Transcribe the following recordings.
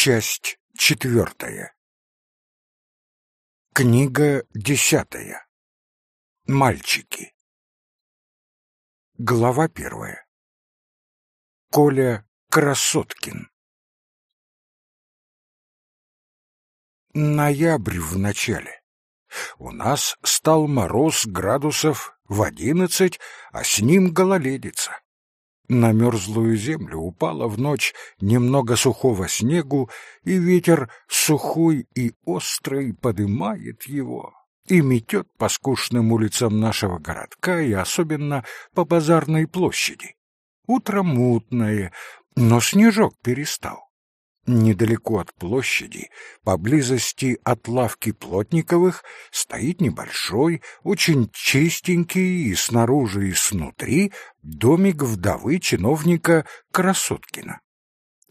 Часть четвертая. Книга десятая. Мальчики. Глава первая. Коля Красоткин. Ноябрь в начале. У нас стал мороз градусов в одиннадцать, а с ним гололедица. На мерзлую землю упало в ночь немного сухого снегу, и ветер сухой и острый подымает его и метет по скучным улицам нашего городка и особенно по базарной площади. Утро мутное, но снежок перестал недалеко от площади, поблизости от лавки Плотниковых, стоит небольшой, очень чистенький и снаружи, и снутри домик вдовы чиновника Красоткина.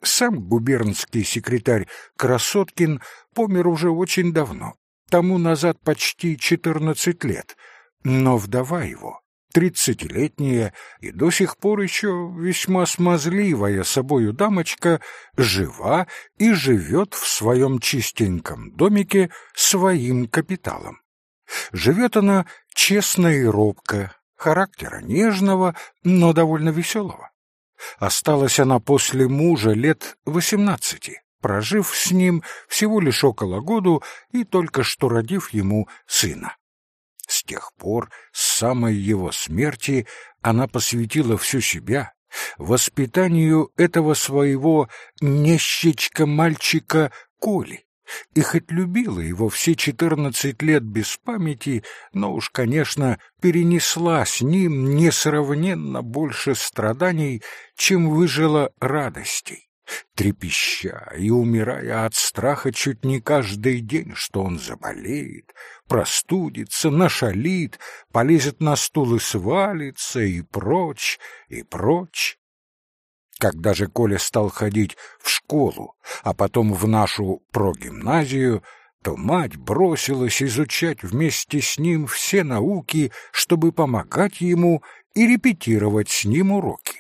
Сам губернский секретарь Красоткин помер уже очень давно, тому назад почти четырнадцать лет, но вдова его тридцатилетняя и до сих пор еще весьма смазливая собою дамочка жива и живет в своем чистеньком домике своим капиталом. Живет она честно и робко, характера нежного, но довольно веселого. Осталась она после мужа лет восемнадцати, прожив с ним всего лишь около году и только что родив ему сына. С тех пор, с самой его смерти, она посвятила всю себя воспитанию этого своего нещечка-мальчика Коли. И хоть любила его все четырнадцать лет без памяти, но уж, конечно, перенесла с ним несравненно больше страданий, чем выжила радостей трепеща и умирая от страха чуть не каждый день, что он заболеет, простудится, нашалит, полезет на стул и свалится, и прочь, и прочь. Когда же Коля стал ходить в школу, а потом в нашу прогимназию, то мать бросилась изучать вместе с ним все науки, чтобы помогать ему и репетировать с ним уроки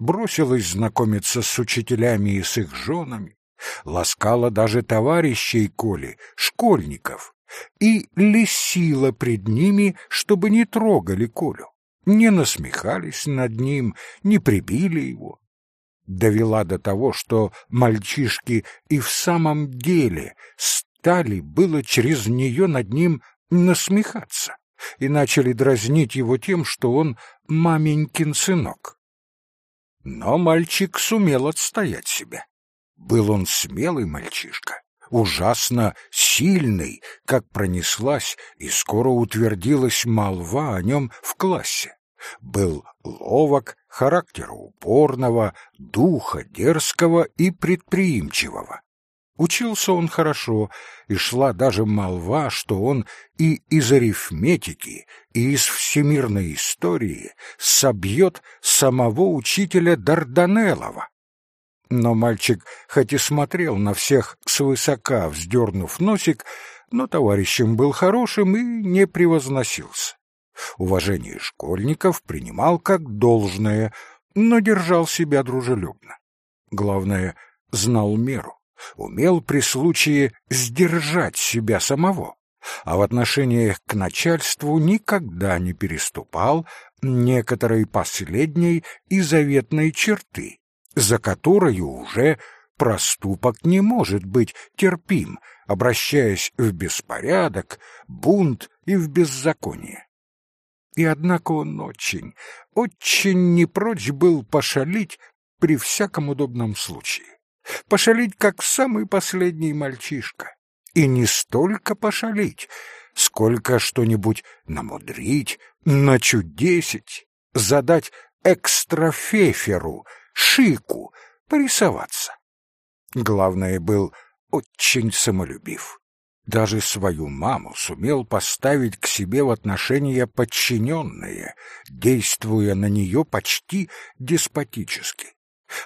бросилась знакомиться с учителями и с их женами, ласкала даже товарищей Коли, школьников, и лисила пред ними, чтобы не трогали Колю, не насмехались над ним, не прибили его. Довела до того, что мальчишки и в самом деле стали было через нее над ним насмехаться и начали дразнить его тем, что он маменькин сынок. Но мальчик сумел отстоять себя. Был он смелый мальчишка, ужасно сильный, как пронеслась и скоро утвердилась молва о нем в классе. Был ловок, характера упорного, духа дерзкого и предприимчивого. Учился он хорошо, и шла даже молва, что он и из арифметики, и из всемирной истории собьет самого учителя Дарданеллова. Но мальчик хоть и смотрел на всех свысока, вздернув носик, но товарищем был хорошим и не превозносился. Уважение школьников принимал как должное, но держал себя дружелюбно. Главное, знал меру умел при случае сдержать себя самого, а в отношениях к начальству никогда не переступал некоторой последней и заветной черты, за которой уже проступок не может быть терпим, обращаясь в беспорядок, бунт и в беззаконие. И однако он очень, очень не прочь был пошалить при всяком удобном случае пошалить, как самый последний мальчишка. И не столько пошалить, сколько что-нибудь намудрить, начудесить, задать экстрафеферу, шику, порисоваться. Главное, был очень самолюбив. Даже свою маму сумел поставить к себе в отношения подчиненные, действуя на нее почти деспотически.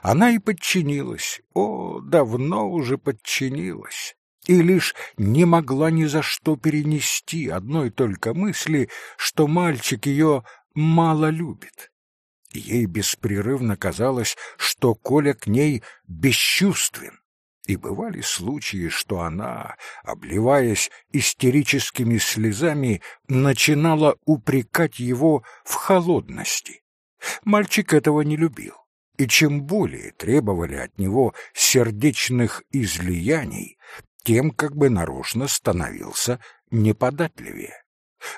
Она и подчинилась, о, давно уже подчинилась, и лишь не могла ни за что перенести одной только мысли, что мальчик ее мало любит. Ей беспрерывно казалось, что Коля к ней бесчувствен, И бывали случаи, что она, обливаясь истерическими слезами, начинала упрекать его в холодности. Мальчик этого не любил, и чем более требовали от него сердечных излияний, тем как бы нарочно становился неподатливее.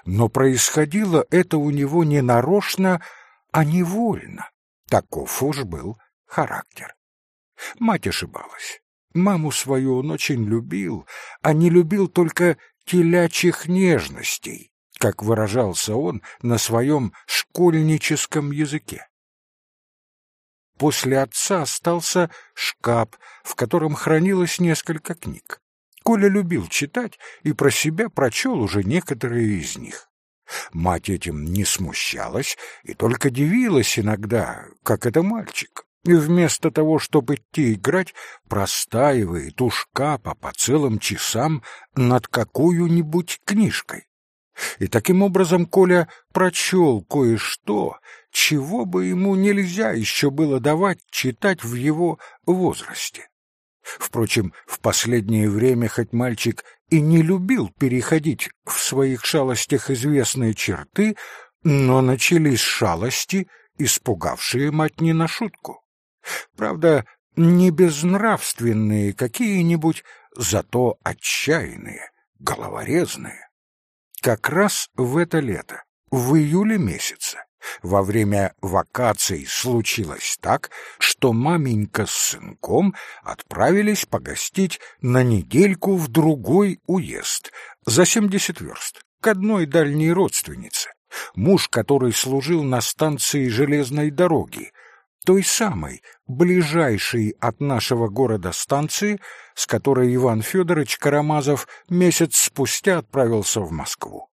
Но происходило это у него не нарочно, а невольно. Таков уж был характер. Мать ошибалась. Маму свою он очень любил, а не любил только телячьих нежностей, как выражался он на своем школьническом языке. После отца остался шкаф, в котором хранилось несколько книг. Коля любил читать и про себя прочел уже некоторые из них. Мать этим не смущалась и только дивилась иногда, как это мальчик. И вместо того, чтобы идти играть, простаивает у шкафа по целым часам над какую-нибудь книжкой. И таким образом Коля прочел кое-что, чего бы ему нельзя еще было давать читать в его возрасте. Впрочем, в последнее время хоть мальчик и не любил переходить в своих шалостях известные черты, но начались шалости, испугавшие мать не на шутку. Правда, не безнравственные какие-нибудь, зато отчаянные, головорезные. Как раз в это лето, в июле месяце, во время вакаций случилось так, что маменька с сынком отправились погостить на недельку в другой уезд, за семьдесят верст, к одной дальней родственнице, муж который служил на станции железной дороги, той самой, ближайшей от нашего города станции, с которой Иван Федорович Карамазов месяц спустя отправился в Москву.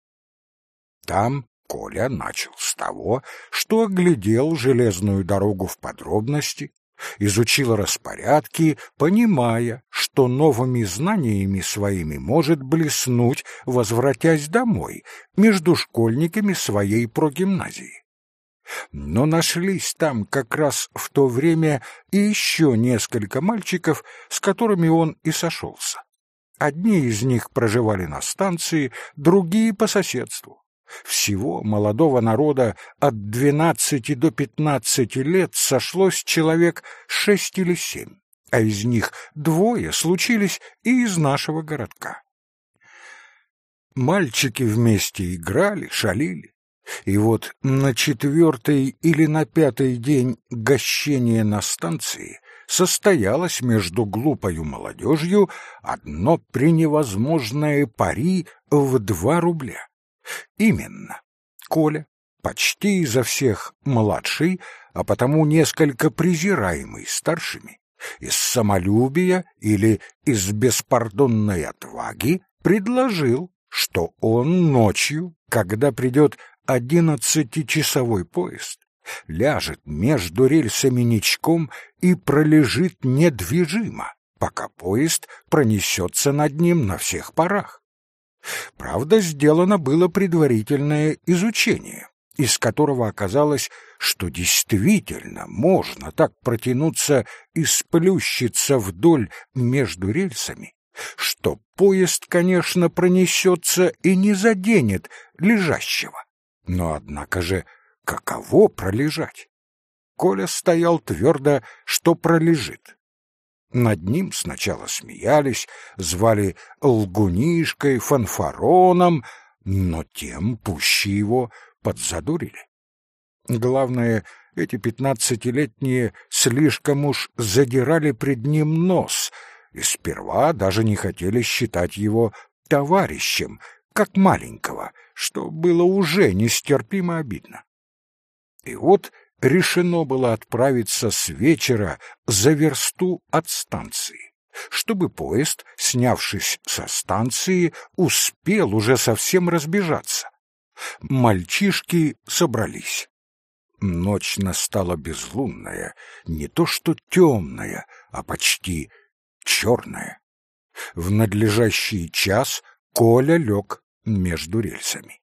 Там Коля начал с того, что оглядел железную дорогу в подробности, изучил распорядки, понимая, что новыми знаниями своими может блеснуть, возвратясь домой, между школьниками своей прогимназии. Но нашлись там как раз в то время и еще несколько мальчиков, с которыми он и сошелся. Одни из них проживали на станции, другие по соседству. Всего молодого народа от двенадцати до пятнадцати лет сошлось человек шесть или семь, а из них двое случились и из нашего городка. Мальчики вместе играли, шалили, и вот на четвертый или на пятый день гощения на станции состоялось между глупою молодежью одно преневозможное пари в два рубля. Именно. Коля, почти изо всех младший, а потому несколько презираемый старшими, из самолюбия или из беспардонной отваги, предложил, что он ночью, когда придет одиннадцатичасовой поезд, ляжет между рельсами ничком и пролежит недвижимо, пока поезд пронесется над ним на всех парах. Правда, сделано было предварительное изучение, из которого оказалось, что действительно можно так протянуться и сплющиться вдоль между рельсами, что поезд, конечно, пронесется и не заденет лежащего. Но, однако же, каково пролежать? Коля стоял твердо, что пролежит. Над ним сначала смеялись, звали лгунишкой, фанфароном, но тем пуще его подзадурили. Главное, эти пятнадцатилетние слишком уж задирали пред ним нос и сперва даже не хотели считать его товарищем, как маленького, что было уже нестерпимо обидно. И вот решено было отправиться с вечера за версту от станции, чтобы поезд, снявшись со станции, успел уже совсем разбежаться. Мальчишки собрались. Ночь настала безлунная, не то что темная, а почти черная. В надлежащий час Коля лег между рельсами.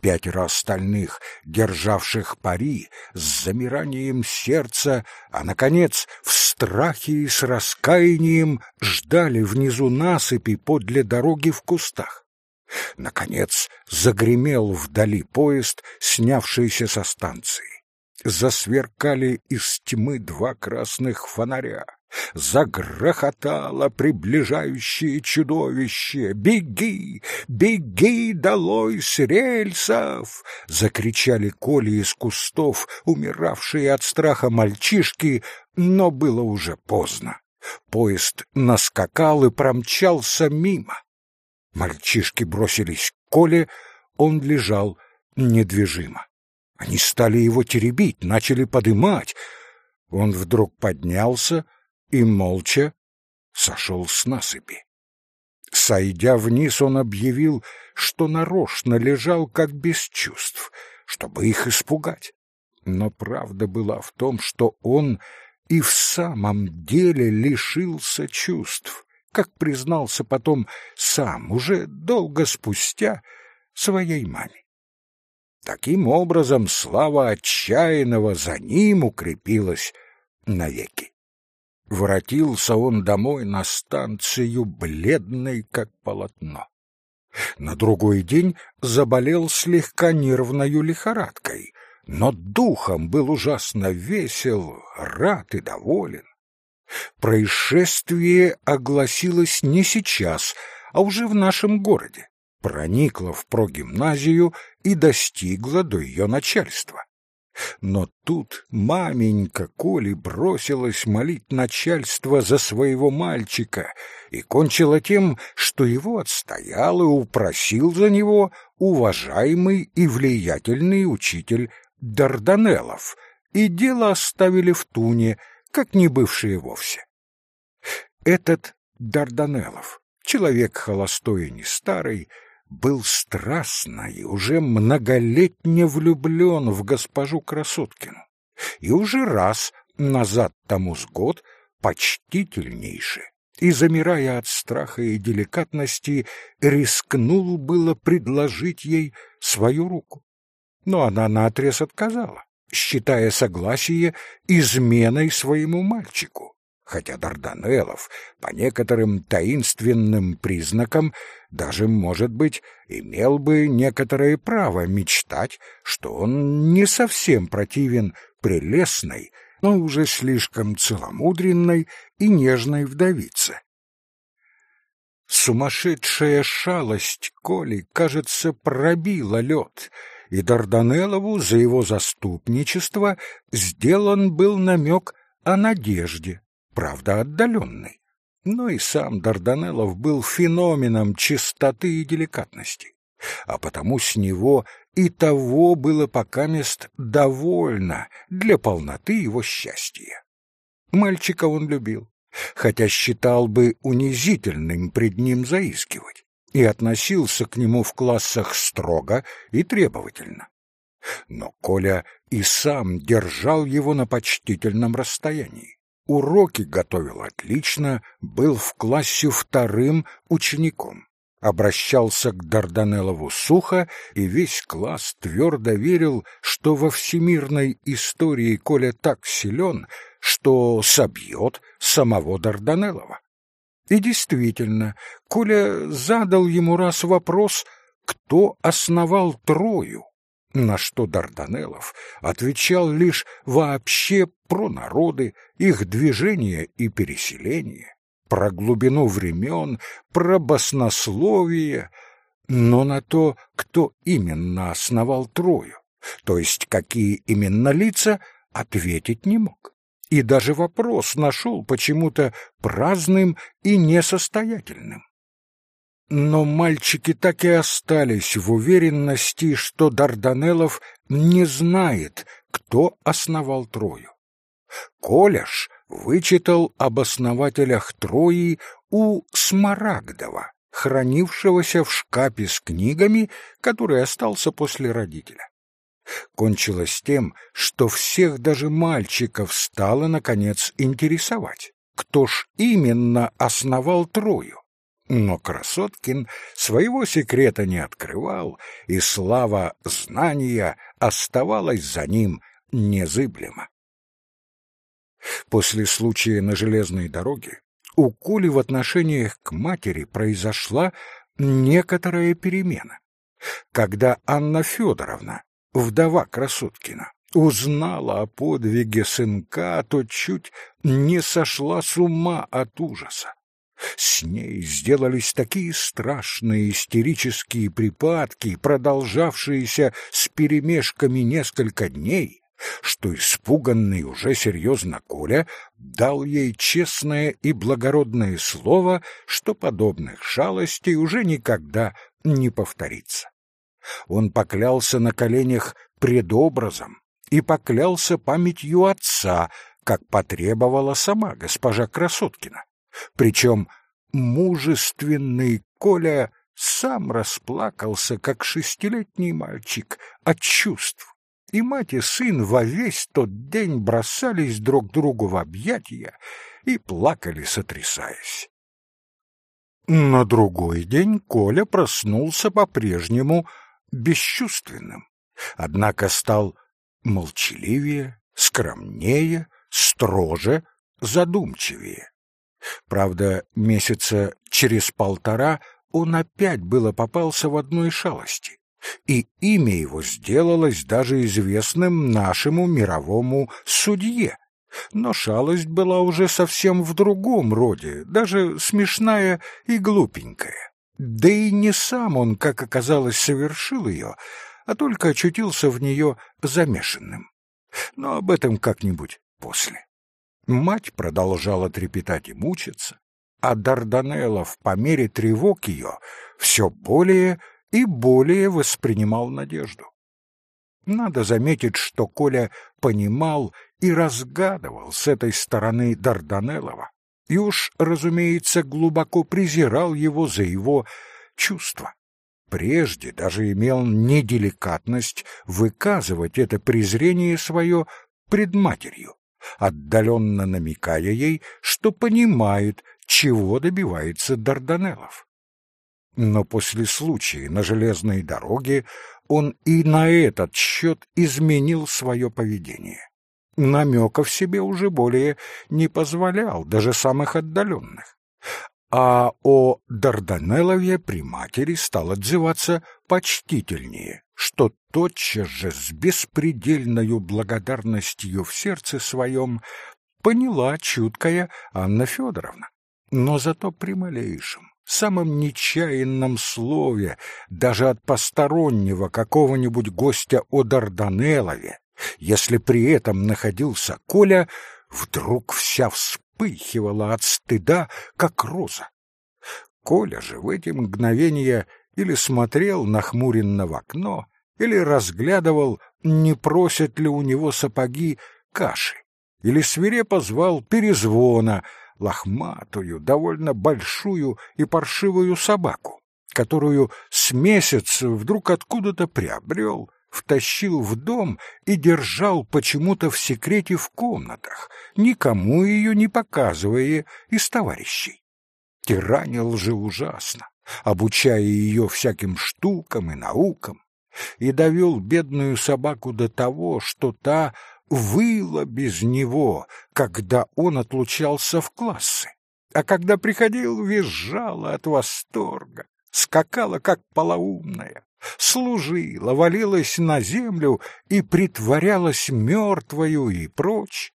Пятеро остальных, державших пари, с замиранием сердца, а, наконец, в страхе и с раскаянием ждали внизу насыпи подле дороги в кустах. Наконец загремел вдали поезд, снявшийся со станции. Засверкали из тьмы два красных фонаря. Загрохотало приближающее чудовище. «Беги! Беги долой с рельсов!» Закричали Коли из кустов, умиравшие от страха мальчишки, но было уже поздно. Поезд наскакал и промчался мимо. Мальчишки бросились к Коле, он лежал недвижимо. Они стали его теребить, начали подымать. Он вдруг поднялся и молча сошел с насыпи. Сойдя вниз, он объявил, что нарочно лежал как без чувств, чтобы их испугать. Но правда была в том, что он и в самом деле лишился чувств, как признался потом сам, уже долго спустя, своей маме. Таким образом, слава отчаянного за ним укрепилась навеки. Воротился он домой на станцию, бледный, как полотно. На другой день заболел слегка нервною лихорадкой, но духом был ужасно весел, рад и доволен. Происшествие огласилось не сейчас, а уже в нашем городе, проникло в прогимназию и достигло до ее начальства. Но тут маменька Коли бросилась молить начальство за своего мальчика и кончила тем, что его отстоял и упросил за него уважаемый и влиятельный учитель Дарданеллов, и дело оставили в туне, как не бывшие вовсе. Этот Дарданеллов, человек холостой и не старый, был страстно и уже многолетне влюблен в госпожу Красоткину, и уже раз назад тому с год почтительнейше и, замирая от страха и деликатности, рискнул было предложить ей свою руку. Но она наотрез отказала, считая согласие изменой своему мальчику, хотя Дарданеллов по некоторым таинственным признакам даже, может быть, имел бы некоторое право мечтать, что он не совсем противен прелестной, но уже слишком целомудренной и нежной вдовице. Сумасшедшая шалость Коли, кажется, пробила лед, и Дарданелову за его заступничество сделан был намек о надежде, правда отдаленной но и сам Дарданеллов был феноменом чистоты и деликатности, а потому с него и того было покамест довольно для полноты его счастья. Мальчика он любил, хотя считал бы унизительным пред ним заискивать, и относился к нему в классах строго и требовательно. Но Коля и сам держал его на почтительном расстоянии уроки готовил отлично, был в классе вторым учеником. Обращался к Дарданеллову сухо, и весь класс твердо верил, что во всемирной истории Коля так силен, что собьет самого Дарданеллова. И действительно, Коля задал ему раз вопрос, кто основал Трою, на что Дарданеллов отвечал лишь вообще про народы, их движение и переселение, про глубину времен, про баснословие, но на то, кто именно основал Трою, то есть какие именно лица, ответить не мог. И даже вопрос нашел почему-то праздным и несостоятельным. Но мальчики так и остались в уверенности, что Дарданелов не знает, кто основал Трою. Коляш вычитал об основателях Трои у Смарагдова, хранившегося в шкапе с книгами, который остался после родителя. Кончилось тем, что всех даже мальчиков стало, наконец, интересовать, кто ж именно основал Трою Но Красоткин своего секрета не открывал, и слава знания оставалась за ним незыблема. После случая на железной дороге у Коли в отношениях к матери произошла некоторая перемена. Когда Анна Федоровна, вдова Красоткина, узнала о подвиге сынка, то чуть не сошла с ума от ужаса. С ней сделались такие страшные истерические припадки, продолжавшиеся с перемешками несколько дней, что испуганный уже серьезно Коля дал ей честное и благородное слово, что подобных шалостей уже никогда не повторится. Он поклялся на коленях предобразом и поклялся памятью отца, как потребовала сама госпожа Красоткина. Причем мужественный Коля сам расплакался, как шестилетний мальчик, от чувств. И мать и сын во весь тот день бросались друг другу в объятия и плакали, сотрясаясь. На другой день Коля проснулся по-прежнему бесчувственным, однако стал молчаливее, скромнее, строже, задумчивее. Правда, месяца через полтора он опять было попался в одной шалости, и имя его сделалось даже известным нашему мировому судье. Но шалость была уже совсем в другом роде, даже смешная и глупенькая. Да и не сам он, как оказалось, совершил ее, а только очутился в нее замешанным. Но об этом как-нибудь после. Мать продолжала трепетать и мучиться, а Дарданеллов по мере тревог ее все более и более воспринимал надежду. Надо заметить, что Коля понимал и разгадывал с этой стороны Дарданеллова, и уж, разумеется, глубоко презирал его за его чувства. Прежде даже имел неделикатность выказывать это презрение свое пред матерью отдаленно намекая ей, что понимает, чего добивается Дарданеллов. Но после случая на железной дороге он и на этот счет изменил свое поведение. Намеков себе уже более не позволял, даже самых отдаленных а о Дарданеллове при матери стал отзываться почтительнее, что тотчас же с беспредельною благодарностью в сердце своем поняла чуткая Анна Федоровна. Но зато при малейшем, самом нечаянном слове, даже от постороннего какого-нибудь гостя о Дарданеллове, если при этом находился Коля, вдруг вся вспыхивала от стыда, как роза. Коля же в эти мгновения или смотрел нахмуренно в окно, или разглядывал, не просят ли у него сапоги каши, или свирепо звал перезвона, лохматую, довольно большую и паршивую собаку, которую с месяц вдруг откуда-то приобрел, втащил в дом и держал почему-то в секрете в комнатах, никому ее не показывая из товарищей. Тиранил же ужасно, обучая ее всяким штукам и наукам, и довел бедную собаку до того, что та выла без него, когда он отлучался в классы, а когда приходил, визжала от восторга, скакала, как полоумная, служила, валилась на землю и притворялась мертвою и прочь.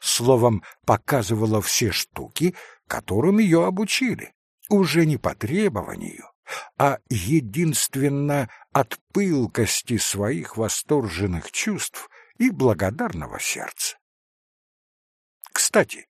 Словом, показывала все штуки, которым ее обучили, уже не по требованию, а единственно от пылкости своих восторженных чувств и благодарного сердца. Кстати,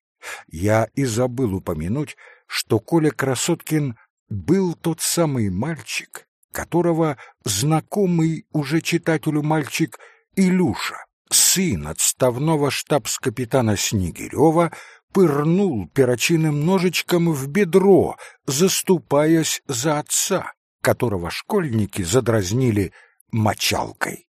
я и забыл упомянуть, что Коля Красоткин был тот самый мальчик, которого знакомый уже читателю мальчик Илюша, сын отставного штабс-капитана Снегирева, пырнул перочинным ножичком в бедро, заступаясь за отца, которого школьники задразнили мочалкой.